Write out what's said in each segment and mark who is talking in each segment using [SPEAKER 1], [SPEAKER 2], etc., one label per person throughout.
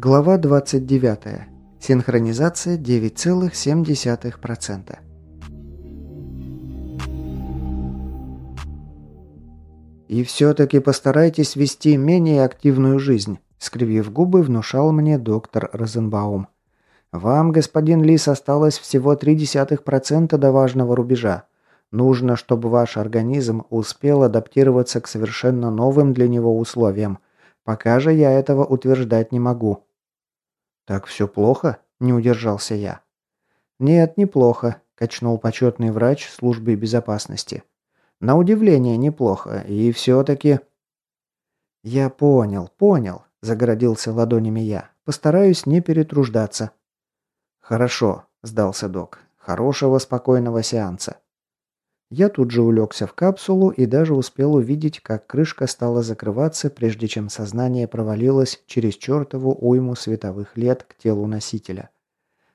[SPEAKER 1] Глава 29. Синхронизация 9,7%. «И все-таки постарайтесь вести менее активную жизнь», – скривив губы, внушал мне доктор Розенбаум. «Вам, господин Лис, осталось всего 0,3% до важного рубежа. Нужно, чтобы ваш организм успел адаптироваться к совершенно новым для него условиям. Пока же я этого утверждать не могу». «Так все плохо?» – не удержался я. «Нет, неплохо», – качнул почетный врач службы безопасности. «На удивление неплохо, и все-таки...» «Я понял, понял», – загородился ладонями я. «Постараюсь не перетруждаться». «Хорошо», – сдался док. «Хорошего, спокойного сеанса». Я тут же улегся в капсулу и даже успел увидеть, как крышка стала закрываться, прежде чем сознание провалилось через чертову уйму световых лет к телу носителя.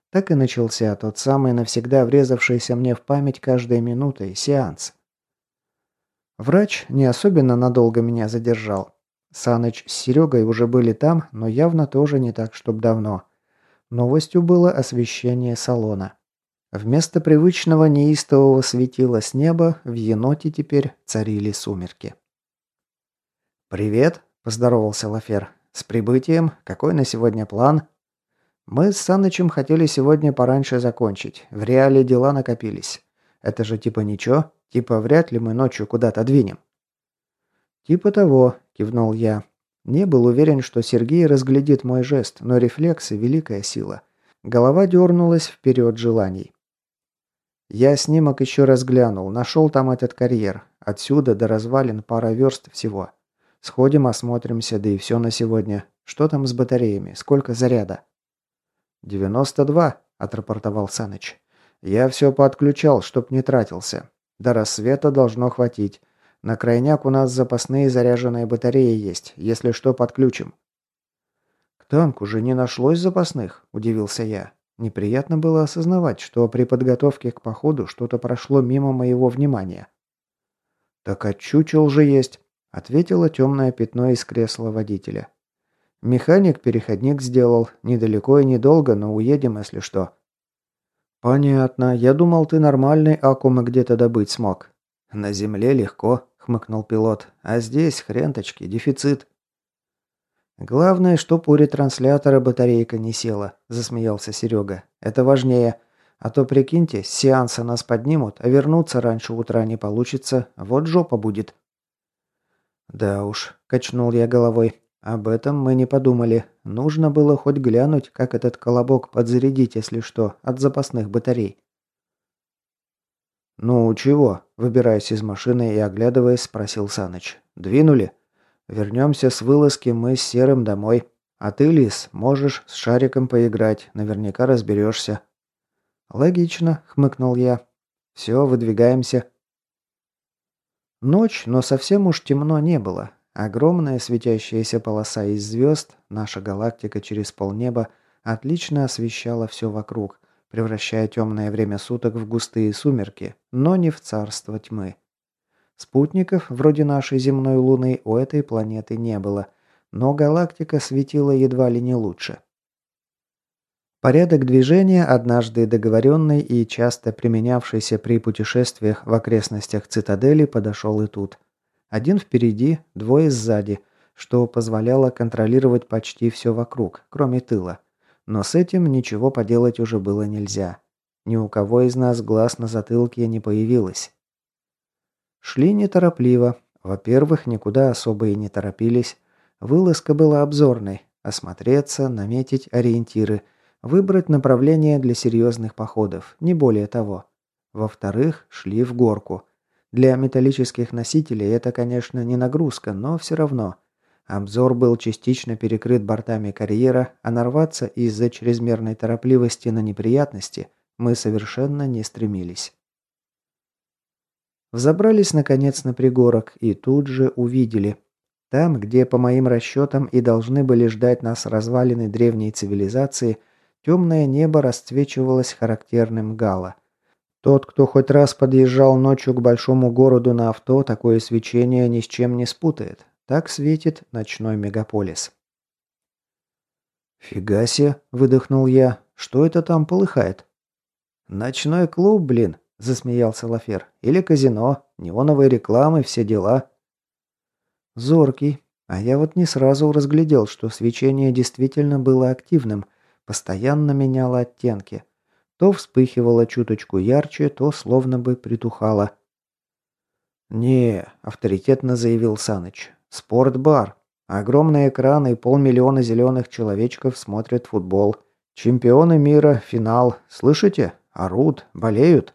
[SPEAKER 1] Так и начался тот самый навсегда врезавшийся мне в память каждой минутой сеанс. Врач не особенно надолго меня задержал. Саныч с Серегой уже были там, но явно тоже не так, чтоб давно. Новостью было освещение салона. Вместо привычного неистового светила с неба в еноте теперь царили сумерки. «Привет», – поздоровался Лафер. «С прибытием. Какой на сегодня план?» «Мы с Санычем хотели сегодня пораньше закончить. В реале дела накопились. Это же типа ничего? Типа вряд ли мы ночью куда-то двинем?» «Типа того», – кивнул я. Не был уверен, что Сергей разглядит мой жест, но рефлексы – великая сила. Голова дернулась вперед желаний. Я снимок еще раз глянул, нашел там этот карьер. Отсюда до развалин пара верст всего. Сходим, осмотримся, да и все на сегодня. Что там с батареями? Сколько заряда? «Девяносто два», – отрапортовал Саныч. «Я все подключал, чтоб не тратился. До рассвета должно хватить. На крайняк у нас запасные заряженные батареи есть. Если что, подключим». «К танку же не нашлось запасных», – удивился я. Неприятно было осознавать, что при подготовке к походу что-то прошло мимо моего внимания. «Так отчучил же есть», — ответило темное пятно из кресла водителя. «Механик переходник сделал. Недалеко и недолго, но уедем, если что». «Понятно. Я думал, ты нормальный аккумы где-то добыть смог». «На земле легко», — хмыкнул пилот. «А здесь, хренточки, дефицит». «Главное, чтоб у ретранслятора батарейка не села», – засмеялся Серега. «Это важнее. А то, прикиньте, с сеанса нас поднимут, а вернуться раньше утра не получится. Вот жопа будет». «Да уж», – качнул я головой. «Об этом мы не подумали. Нужно было хоть глянуть, как этот колобок подзарядить, если что, от запасных батарей». «Ну, чего?» – выбираясь из машины и оглядываясь, спросил Саныч. «Двинули?» Вернемся с вылазки мы с Серым домой. А ты, Лис, можешь с шариком поиграть, наверняка разберешься». «Логично», — хмыкнул я. «Все, выдвигаемся». Ночь, но совсем уж темно не было. Огромная светящаяся полоса из звезд, наша галактика через полнеба, отлично освещала все вокруг, превращая темное время суток в густые сумерки, но не в царство тьмы. Спутников, вроде нашей земной Луны, у этой планеты не было, но галактика светила едва ли не лучше. Порядок движения, однажды договоренный и часто применявшийся при путешествиях в окрестностях цитадели, подошел и тут. Один впереди, двое сзади, что позволяло контролировать почти все вокруг, кроме тыла. Но с этим ничего поделать уже было нельзя. Ни у кого из нас глаз на затылке не появилось. Шли неторопливо. Во-первых, никуда особо и не торопились. Вылазка была обзорной. Осмотреться, наметить ориентиры, выбрать направление для серьезных походов, не более того. Во-вторых, шли в горку. Для металлических носителей это, конечно, не нагрузка, но все равно. Обзор был частично перекрыт бортами карьера, а нарваться из-за чрезмерной торопливости на неприятности мы совершенно не стремились. Взобрались, наконец, на пригорок и тут же увидели. Там, где, по моим расчетам, и должны были ждать нас развалины древней цивилизации, темное небо расцвечивалось характерным гало. Тот, кто хоть раз подъезжал ночью к большому городу на авто, такое свечение ни с чем не спутает. Так светит ночной мегаполис. «Фига себе!» – выдохнул я. «Что это там полыхает?» «Ночной клуб, блин!» – засмеялся Лафер. «Или казино, неоновые рекламы, все дела». Зоркий. А я вот не сразу разглядел, что свечение действительно было активным, постоянно меняло оттенки. То вспыхивало чуточку ярче, то словно бы притухало. «Не», – авторитетно заявил Саныч. «Спортбар. Огромные экраны и полмиллиона зеленых человечков смотрят футбол. Чемпионы мира, финал. Слышите? Орут, болеют».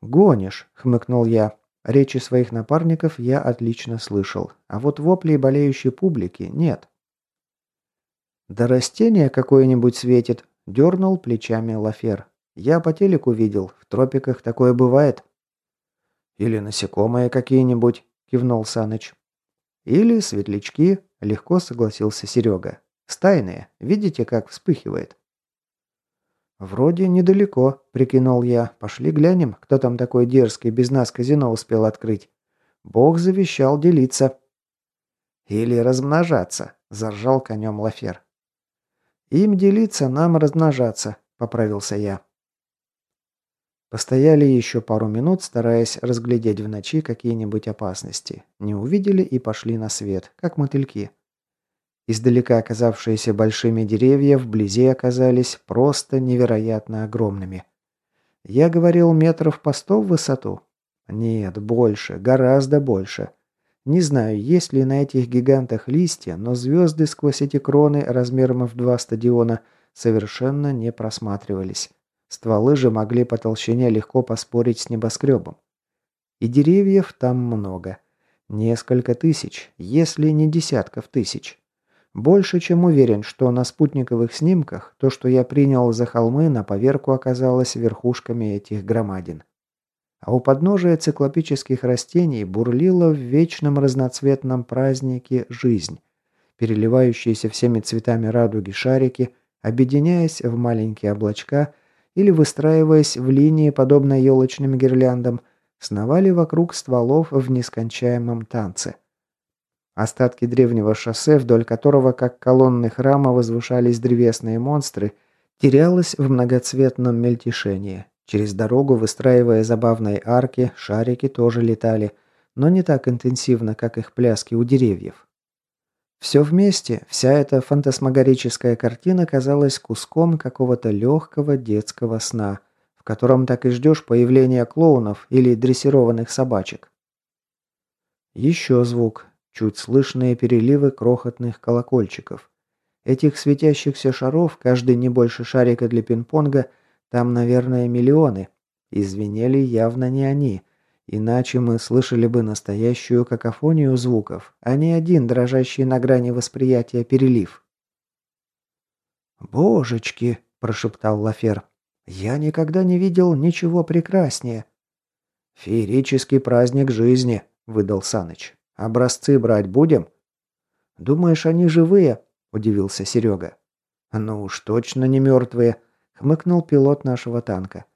[SPEAKER 1] «Гонишь», – хмыкнул я. Речи своих напарников я отлично слышал, а вот вопли болеющей публики нет. «Да растение какое-нибудь светит», – дернул плечами Лафер. «Я по телеку видел, в тропиках такое бывает». «Или насекомые какие-нибудь», – кивнул Саныч. «Или светлячки», – легко согласился Серега. «Стайные. Видите, как вспыхивает?» «Вроде недалеко», – прикинул я. «Пошли глянем, кто там такой дерзкий без нас казино успел открыть. Бог завещал делиться». «Или размножаться», – заржал конем Лафер. «Им делиться, нам размножаться», – поправился я. Постояли еще пару минут, стараясь разглядеть в ночи какие-нибудь опасности. Не увидели и пошли на свет, как мотыльки. Издалека оказавшиеся большими деревья вблизи оказались просто невероятно огромными. Я говорил метров по сто в высоту? Нет, больше, гораздо больше. Не знаю, есть ли на этих гигантах листья, но звезды сквозь эти кроны размером в два стадиона совершенно не просматривались. Стволы же могли по толщине легко поспорить с небоскребом. И деревьев там много. Несколько тысяч, если не десятков тысяч. Больше чем уверен, что на спутниковых снимках то, что я принял за холмы, на поверку оказалось верхушками этих громадин. А у подножия циклопических растений бурлила в вечном разноцветном празднике жизнь, переливающиеся всеми цветами радуги шарики, объединяясь в маленькие облачка – или, выстраиваясь в линии, подобно елочным гирляндам, сновали вокруг стволов в нескончаемом танце. Остатки древнего шоссе, вдоль которого, как колонны храма, возвышались древесные монстры, терялось в многоцветном мельтешении. Через дорогу, выстраивая забавные арки, шарики тоже летали, но не так интенсивно, как их пляски у деревьев. Все вместе, вся эта фантасмагорическая картина казалась куском какого-то легкого детского сна, в котором так и ждешь появления клоунов или дрессированных собачек. Еще звук, чуть слышные переливы крохотных колокольчиков. Этих светящихся шаров, каждый не больше шарика для пинг-понга, там, наверное, миллионы. Извинели явно не они – Иначе мы слышали бы настоящую какофонию звуков, а не один дрожащий на грани восприятия перелив. «Божечки!» – прошептал Лафер. «Я никогда не видел ничего прекраснее». «Феерический праздник жизни», – выдал Саныч. «Образцы брать будем?» «Думаешь, они живые?» – удивился Серега. «Ну уж точно не мертвые», – хмыкнул пилот нашего танка.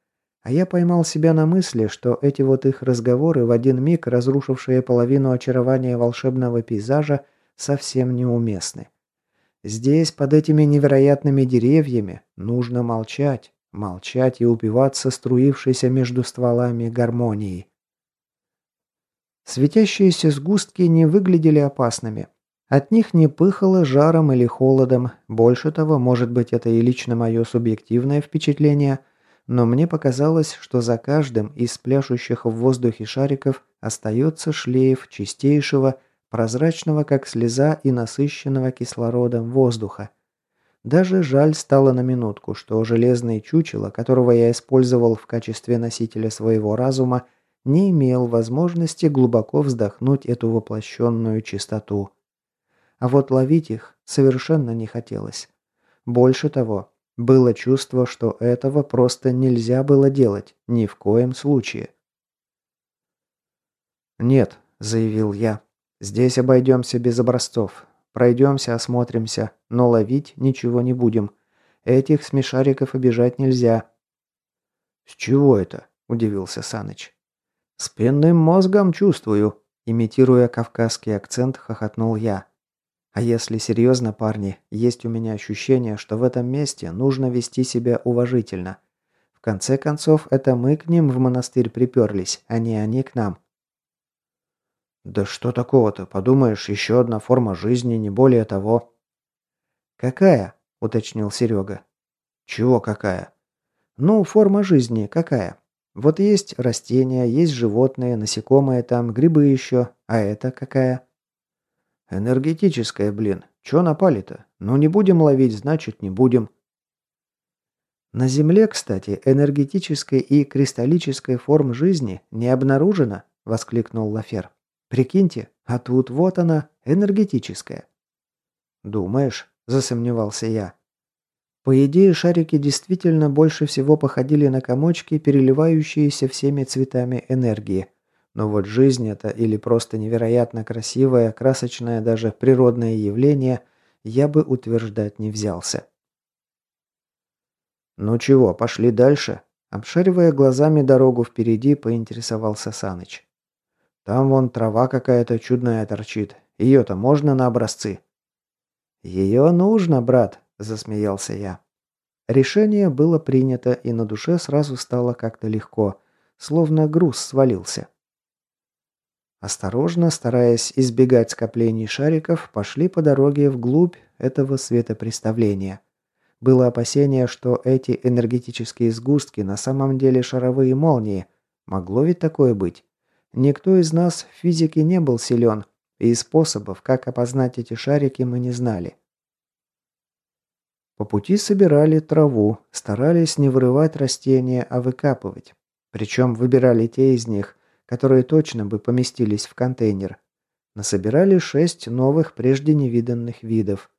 [SPEAKER 1] А я поймал себя на мысли, что эти вот их разговоры, в один миг разрушившие половину очарования волшебного пейзажа, совсем неуместны. Здесь, под этими невероятными деревьями, нужно молчать, молчать и упиваться струившейся между стволами гармонией. Светящиеся сгустки не выглядели опасными. От них не пыхало жаром или холодом. Больше того, может быть, это и лично мое субъективное впечатление – но мне показалось, что за каждым из пляшущих в воздухе шариков остается шлейф чистейшего, прозрачного как слеза и насыщенного кислородом воздуха. Даже жаль стало на минутку, что железное чучело, которого я использовал в качестве носителя своего разума, не имел возможности глубоко вздохнуть эту воплощенную чистоту. А вот ловить их совершенно не хотелось. Больше того, было чувство, что этого просто нельзя было делать, ни в коем случае. «Нет», – заявил я, – «здесь обойдемся без образцов. Пройдемся, осмотримся, но ловить ничего не будем. Этих смешариков обижать нельзя». «С чего это?» – удивился Саныч. «С пенным мозгом чувствую», – имитируя кавказский акцент, хохотнул я. А если серьезно, парни, есть у меня ощущение, что в этом месте нужно вести себя уважительно. В конце концов, это мы к ним в монастырь приперлись, а не они к нам. «Да что такого-то? Подумаешь, еще одна форма жизни, не более того». «Какая?» – уточнил Серега. «Чего какая?» «Ну, форма жизни какая? Вот есть растения, есть животные, насекомые там, грибы еще. А это какая?» «Энергетическая, блин. Чё напали-то? Ну не будем ловить, значит не будем». На Земле, кстати, энергетической и кристаллической форм жизни не обнаружено, воскликнул Лафер. Прикиньте, а тут вот она, энергетическая. Думаешь? засомневался я. По идее, шарики действительно больше всего походили на комочки, переливающиеся всеми цветами энергии. Но вот жизнь это или просто невероятно красивое, красочное даже природное явление я бы утверждать не взялся. «Ну чего, пошли дальше?» Обшаривая глазами дорогу впереди, поинтересовался Саныч. «Там вон трава какая-то чудная торчит. Ее-то можно на образцы?» «Ее нужно, брат», – засмеялся я. Решение было принято, и на душе сразу стало как-то легко, словно груз свалился. Осторожно, стараясь избегать скоплений шариков, пошли по дороге вглубь этого светопреставления. Было опасение, что эти энергетические сгустки на самом деле шаровые молнии. Могло ведь такое быть? Никто из нас в физике не был силен, и способов, как опознать эти шарики, мы не знали. По пути собирали траву, старались не вырывать растения, а выкапывать. Причем выбирали те из них, которые точно бы поместились в контейнер. Насобирали шесть новых, прежде невиданных видов.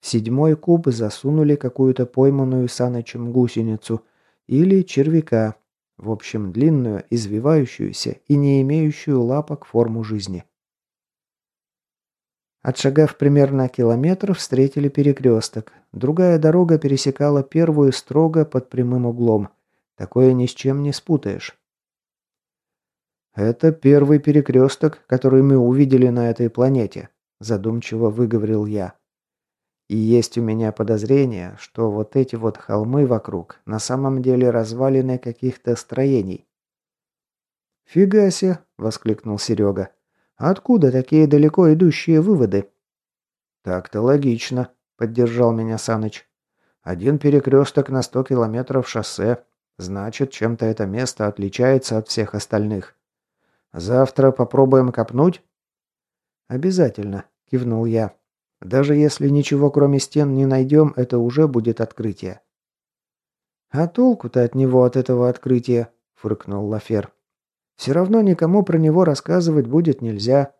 [SPEAKER 1] В седьмой куб засунули какую-то пойманную саночем гусеницу или червяка, в общем, длинную, извивающуюся и не имеющую лапок форму жизни. Отшагав примерно километр, встретили перекресток. Другая дорога пересекала первую строго под прямым углом. Такое ни с чем не спутаешь. «Это первый перекресток, который мы увидели на этой планете», задумчиво выговорил я. И есть у меня подозрение, что вот эти вот холмы вокруг на самом деле развалины каких-то строений. «Фига себе!» – воскликнул Серега. «Откуда такие далеко идущие выводы?» «Так-то логично», – поддержал меня Саныч. «Один перекресток на сто километров шоссе. Значит, чем-то это место отличается от всех остальных. Завтра попробуем копнуть?» «Обязательно», – кивнул я. «Даже если ничего кроме стен не найдем, это уже будет открытие». «А толку-то от него, от этого открытия?» – фыркнул Лафер. «Все равно никому про него рассказывать будет нельзя».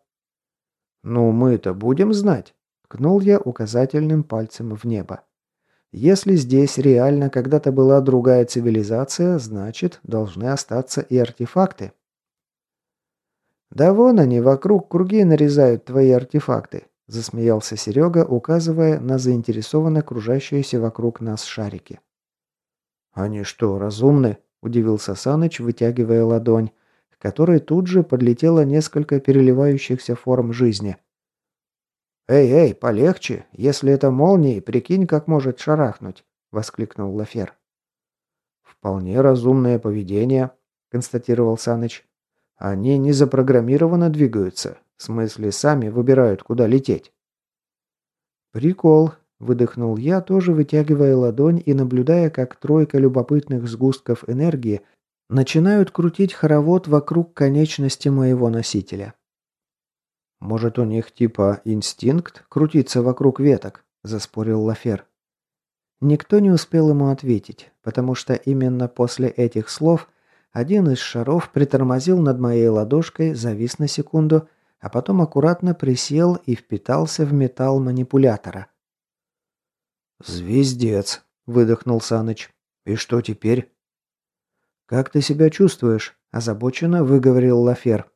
[SPEAKER 1] «Ну, мы-то будем знать», – ткнул я указательным пальцем в небо. «Если здесь реально когда-то была другая цивилизация, значит, должны остаться и артефакты». «Да вон они вокруг круги нарезают твои артефакты», – засмеялся Серега, указывая на заинтересованно кружащиеся вокруг нас шарики. «Они что, разумны?» – удивился Саныч, вытягивая ладонь, которой тут же подлетело несколько переливающихся форм жизни. «Эй, эй, полегче! Если это молнии, прикинь, как может шарахнуть!» – воскликнул Лафер. «Вполне разумное поведение», – констатировал Саныч. Они не запрограммированно двигаются. В смысле, сами выбирают, куда лететь. «Прикол», – выдохнул я, тоже вытягивая ладонь и наблюдая, как тройка любопытных сгустков энергии начинают крутить хоровод вокруг конечности моего носителя. «Может, у них типа инстинкт крутиться вокруг веток?» – заспорил Лафер. Никто не успел ему ответить, потому что именно после этих слов – один из шаров притормозил над моей ладошкой, завис на секунду, а потом аккуратно присел и впитался в металл манипулятора. «Звездец!» – выдохнул Саныч. «И что теперь?» «Как ты себя чувствуешь?» – озабоченно выговорил Лафер.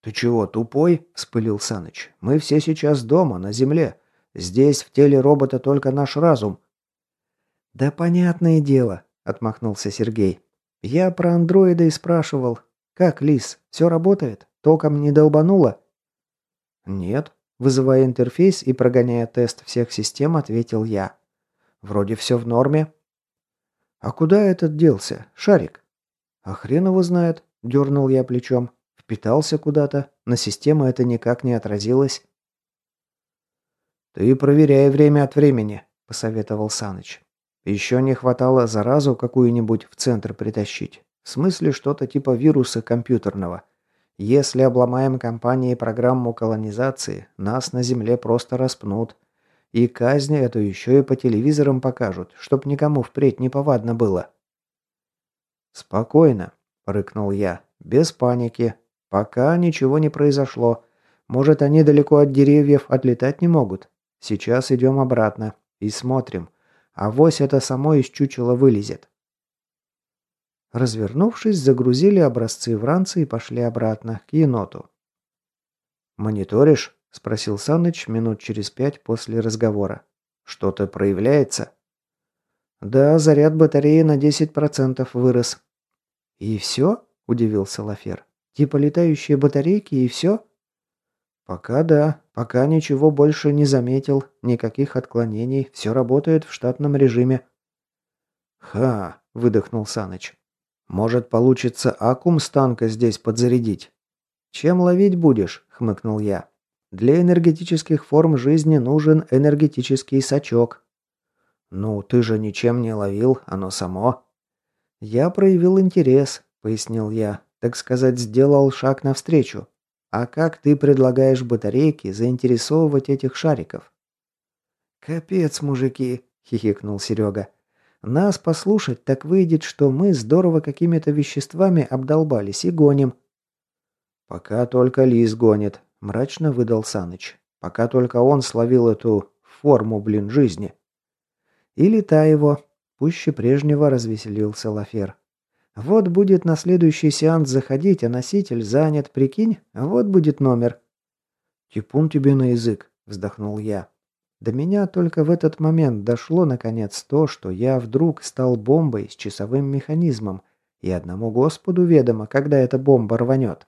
[SPEAKER 1] «Ты чего, тупой?» – вспылил Саныч. «Мы все сейчас дома, на земле. Здесь в теле робота только наш разум». «Да понятное дело», – отмахнулся Сергей. «Я про андроида и спрашивал. Как, Лис, все работает? Током не долбануло?» «Нет», Вызывая интерфейс и прогоняя тест всех систем, ответил я. «Вроде все в норме». «А куда этот делся? Шарик?» «А хрен его знает», – дернул я плечом. «Впитался куда-то. На систему это никак не отразилось». «Ты проверяй время от времени», – посоветовал Саныч. «Еще не хватало заразу какую-нибудь в центр притащить. В смысле что-то типа вируса компьютерного. Если обломаем компании программу колонизации, нас на Земле просто распнут. И казнь эту еще и по телевизорам покажут, чтоб никому впредь не повадно было. «Спокойно», — рыкнул я, — «без паники. Пока ничего не произошло. Может, они далеко от деревьев отлетать не могут. Сейчас идем обратно и смотрим. А вось это само из чучела вылезет». Развернувшись, загрузили образцы в ранцы и пошли обратно, к еноту. «Мониторишь?» – спросил Саныч минут через пять после разговора. «Что-то проявляется?» «Да, заряд батареи на 10% вырос». «И все?» – удивился Лафер. «Типа летающие батарейки и все?» «Пока да. Пока ничего больше не заметил. Никаких отклонений. Все работает в штатном режиме». «Ха!» – выдохнул Саныч. Может, получится аккум с танка здесь подзарядить? Чем ловить будешь? хмыкнул я. Для энергетических форм жизни нужен энергетический сачок. Ну, ты же ничем не ловил, оно само. Я проявил интерес, пояснил я. Так сказать, сделал шаг навстречу. А как ты предлагаешь батарейки заинтересовывать этих шариков? Капец, мужики, хихикнул Серега. Нас послушать, так выйдет, что мы здорово какими-то веществами обдолбались и гоним. Пока только Лис гонит, мрачно выдал Саныч. Пока только он словил эту форму, блин, жизни. Или та его. Пуще прежнего развеселился Лафер. Вот будет на следующий сеанс заходить, а носитель занят, прикинь? Вот будет номер. Типун тебе на язык, вздохнул я. До меня только в этот момент дошло наконец то, что я вдруг стал бомбой с часовым механизмом, и одному Господу ведомо, когда эта бомба рванет.